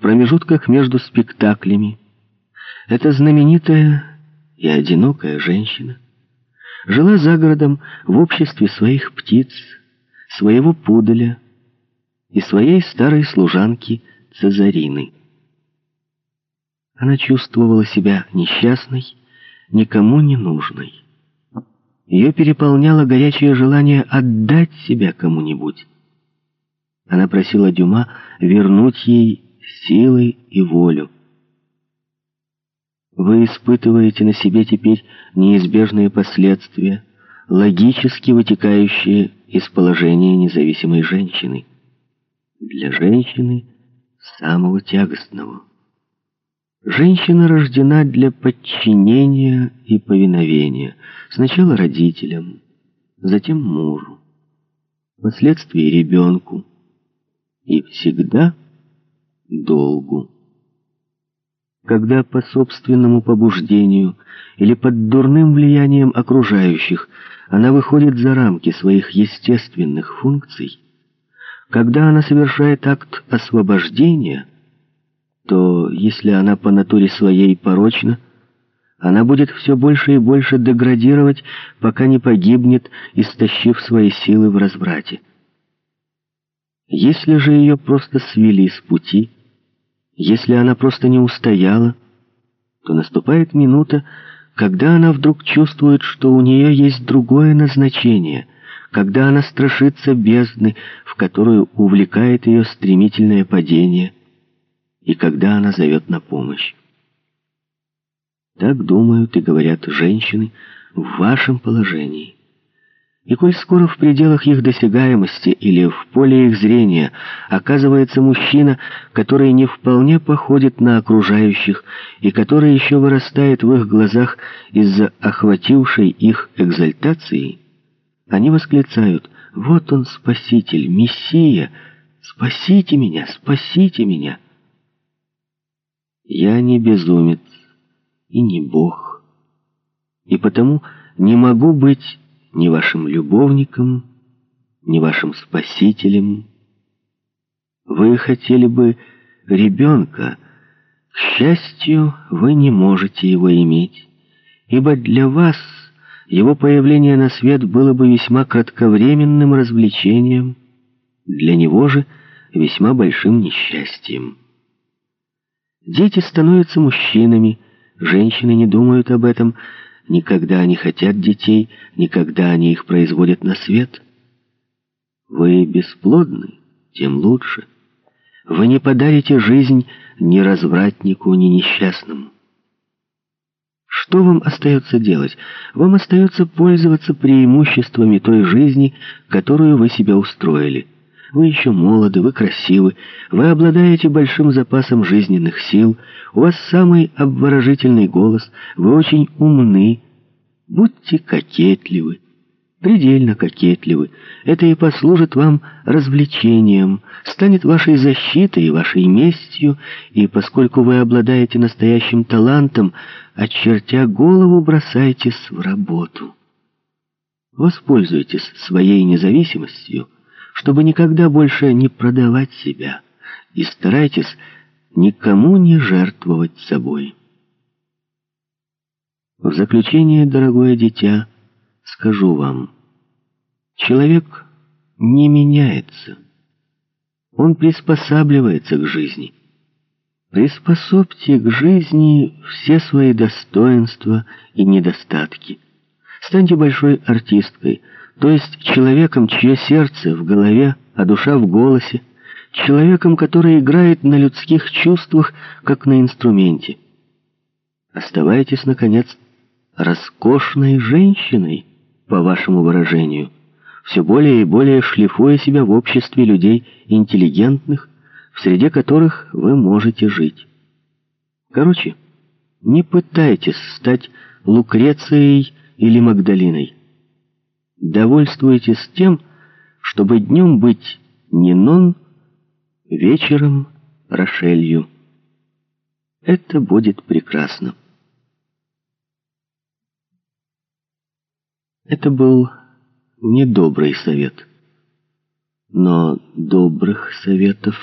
промежутках между спектаклями, эта знаменитая и одинокая женщина жила за городом в обществе своих птиц, своего пуделя и своей старой служанки Цезарины. Она чувствовала себя несчастной, никому не нужной. Ее переполняло горячее желание отдать себя кому-нибудь. Она просила Дюма вернуть ей силы и волю. Вы испытываете на себе теперь неизбежные последствия, логически вытекающие из положения независимой женщины. Для женщины самого тягостного. Женщина рождена для подчинения и повиновения. Сначала родителям, затем мужу, впоследствии ребенку и всегда долгу. Когда по собственному побуждению или под дурным влиянием окружающих она выходит за рамки своих естественных функций, когда она совершает акт освобождения, то, если она по натуре своей порочна, она будет все больше и больше деградировать, пока не погибнет, истощив свои силы в разврате. Если же ее просто свели с пути, если она просто не устояла, то наступает минута, когда она вдруг чувствует, что у нее есть другое назначение, когда она страшится бездны, в которую увлекает ее стремительное падение, и когда она зовет на помощь. Так думают и говорят женщины в вашем положении. И коль скоро в пределах их досягаемости или в поле их зрения оказывается мужчина, который не вполне походит на окружающих и который еще вырастает в их глазах из-за охватившей их экзальтации, они восклицают «Вот он, Спаситель, Мессия! Спасите меня, спасите меня!» Я не безумец и не Бог, и потому не могу быть ни вашим любовником, ни вашим спасителем. Вы хотели бы ребенка, к счастью, вы не можете его иметь, ибо для вас его появление на свет было бы весьма кратковременным развлечением, для него же весьма большим несчастьем. Дети становятся мужчинами, женщины не думают об этом, Никогда не хотят детей, никогда они их производят на свет. Вы бесплодны, тем лучше. Вы не подарите жизнь ни развратнику, ни несчастному. Что вам остается делать? Вам остается пользоваться преимуществами той жизни, которую вы себе устроили. Вы еще молоды, вы красивы, вы обладаете большим запасом жизненных сил, у вас самый обворожительный голос, вы очень умны. Будьте кокетливы, предельно кокетливы. Это и послужит вам развлечением, станет вашей защитой и вашей местью, и поскольку вы обладаете настоящим талантом, очертя голову, бросайтесь в работу. Воспользуйтесь своей независимостью, чтобы никогда больше не продавать себя, и старайтесь никому не жертвовать собой. В заключение, дорогое дитя, скажу вам, человек не меняется. Он приспосабливается к жизни. Приспособьте к жизни все свои достоинства и недостатки. Станьте большой артисткой, то есть человеком, чье сердце в голове, а душа в голосе, человеком, который играет на людских чувствах, как на инструменте. Оставайтесь, наконец, роскошной женщиной, по вашему выражению, все более и более шлифуя себя в обществе людей интеллигентных, в среде которых вы можете жить. Короче, не пытайтесь стать Лукрецией или Магдалиной. Довольствуйтесь тем, чтобы днем быть Нинон, вечером Рошелью. Это будет прекрасно. Это был недобрый совет. Но добрых советов